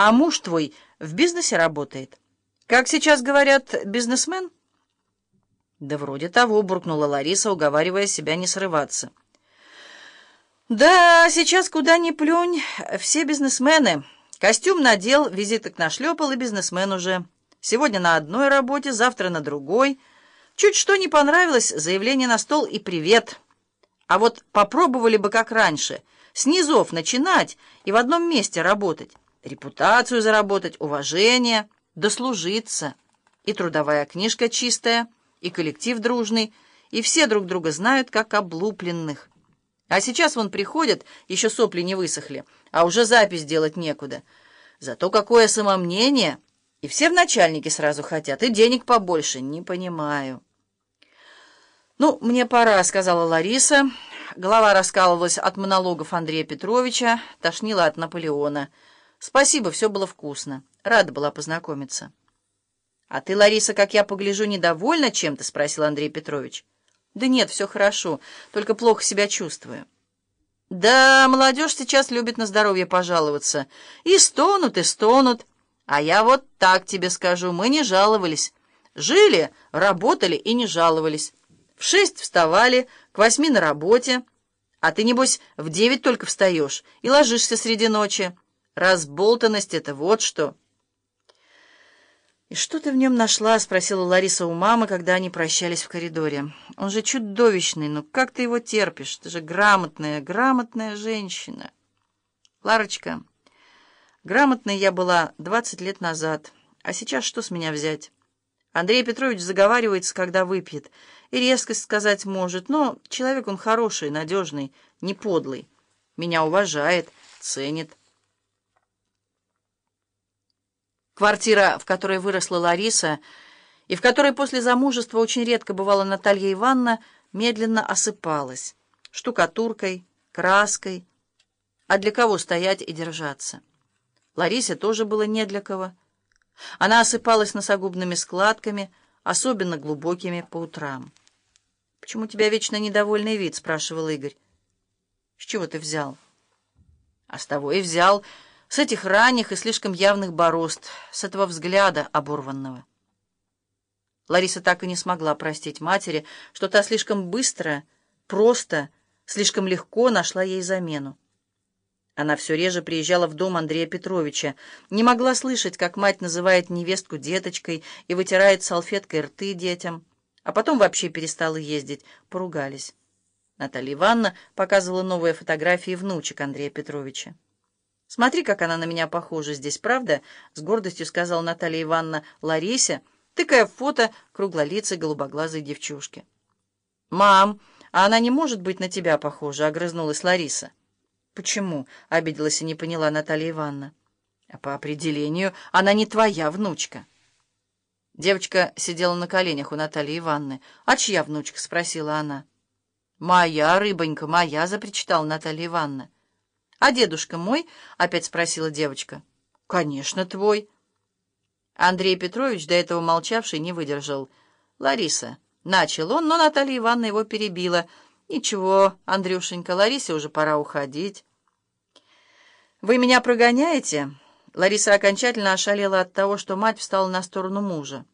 А муж твой в бизнесе работает? Как сейчас говорят, бизнесмен?» «Да вроде того», — буркнула Лариса, уговаривая себя не срываться. «Да, сейчас куда ни плюнь, все бизнесмены. Костюм надел, визиток нашлепал, и бизнесмен уже. Сегодня на одной работе, завтра на другой. Чуть что не понравилось, заявление на стол и привет. А вот попробовали бы, как раньше, с низов начинать и в одном месте работать, репутацию заработать, уважение, дослужиться. И трудовая книжка чистая, и коллектив дружный, и все друг друга знают, как облупленных». А сейчас вон приходят, еще сопли не высохли, а уже запись делать некуда. Зато какое самомнение! И все в начальнике сразу хотят, и денег побольше, не понимаю. «Ну, мне пора», — сказала Лариса. Голова раскалывалась от монологов Андрея Петровича, тошнила от Наполеона. «Спасибо, все было вкусно. Рада была познакомиться». «А ты, Лариса, как я погляжу, недовольна чем-то?» — спросил Андрей Петрович. «Да нет, все хорошо, только плохо себя чувствую». «Да, молодежь сейчас любит на здоровье пожаловаться. И стонут, и стонут. А я вот так тебе скажу, мы не жаловались. Жили, работали и не жаловались. В шесть вставали, к восьми на работе. А ты, небось, в девять только встаешь и ложишься среди ночи. Разболтанность — это вот что». «И что ты в нем нашла?» — спросила Лариса у мамы, когда они прощались в коридоре. «Он же чудовищный, но как ты его терпишь? Ты же грамотная, грамотная женщина». «Ларочка, грамотной я была двадцать лет назад, а сейчас что с меня взять?» Андрей Петрович заговаривается, когда выпьет, и резкость сказать может, но человек он хороший, надежный, не подлый. Меня уважает, ценит. Квартира, в которой выросла Лариса, и в которой после замужества очень редко бывала Наталья Ивановна, медленно осыпалась штукатуркой, краской. А для кого стоять и держаться? Ларисе тоже было не для кого. Она осыпалась носогубными складками, особенно глубокими по утрам. «Почему у тебя вечно недовольный вид?» — спрашивал Игорь. «С чего ты взял?» «А с того и взял...» с этих ранних и слишком явных борозд, с этого взгляда оборванного. Лариса так и не смогла простить матери, что та слишком быстро, просто, слишком легко нашла ей замену. Она все реже приезжала в дом Андрея Петровича, не могла слышать, как мать называет невестку деточкой и вытирает салфеткой рты детям, а потом вообще перестала ездить, поругались. Наталья Ивановна показывала новые фотографии внучек Андрея Петровича. «Смотри, как она на меня похожа здесь, правда?» — с гордостью сказала Наталья Ивановна Ларисе, тыкая в фото круглолицей голубоглазой девчушки. «Мам, а она не может быть на тебя похожа?» — огрызнулась Лариса. «Почему?» — обиделась и не поняла Наталья Ивановна. «А по определению она не твоя внучка». Девочка сидела на коленях у Натальи Ивановны. «А чья внучка?» — спросила она. «Моя, рыбонька, моя!» — запричитала Наталья Ивановна. «А дедушка мой?» — опять спросила девочка. «Конечно, твой». Андрей Петрович, до этого молчавший, не выдержал. «Лариса». Начал он, но Наталья Ивановна его перебила. «Ничего, Андрюшенька, Ларисе уже пора уходить». «Вы меня прогоняете?» Лариса окончательно ошалела от того, что мать встала на сторону мужа.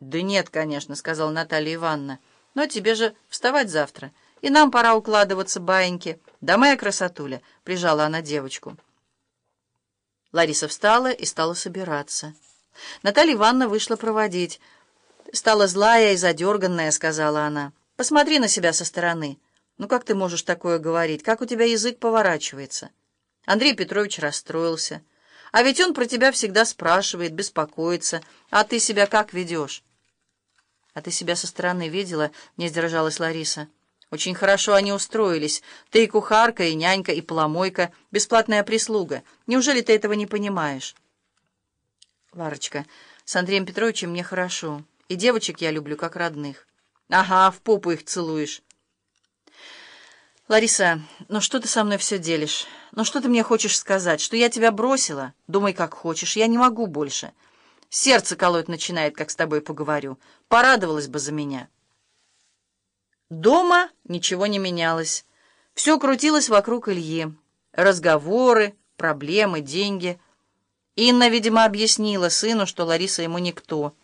«Да нет, конечно», — сказала Наталья Ивановна. «Но тебе же вставать завтра, и нам пора укладываться, баиньки». «Да моя красотуля!» — прижала она девочку. Лариса встала и стала собираться. Наталья Ивановна вышла проводить. «Стала злая и задерганная», — сказала она. «Посмотри на себя со стороны. Ну как ты можешь такое говорить? Как у тебя язык поворачивается?» Андрей Петрович расстроился. «А ведь он про тебя всегда спрашивает, беспокоится. А ты себя как ведешь?» «А ты себя со стороны видела?» — не сдержалась Лариса. Очень хорошо они устроились. Ты и кухарка, и нянька, и поломойка, бесплатная прислуга. Неужели ты этого не понимаешь? Ларочка, с Андреем Петровичем мне хорошо. И девочек я люблю, как родных. Ага, в попу их целуешь. Лариса, ну что ты со мной все делишь? Ну что ты мне хочешь сказать? Что я тебя бросила? Думай, как хочешь. Я не могу больше. Сердце колоть начинает, как с тобой поговорю. Порадовалась бы за меня». Дома ничего не менялось. Все крутилось вокруг Ильи. Разговоры, проблемы, деньги. Инна, видимо, объяснила сыну, что Лариса ему никто —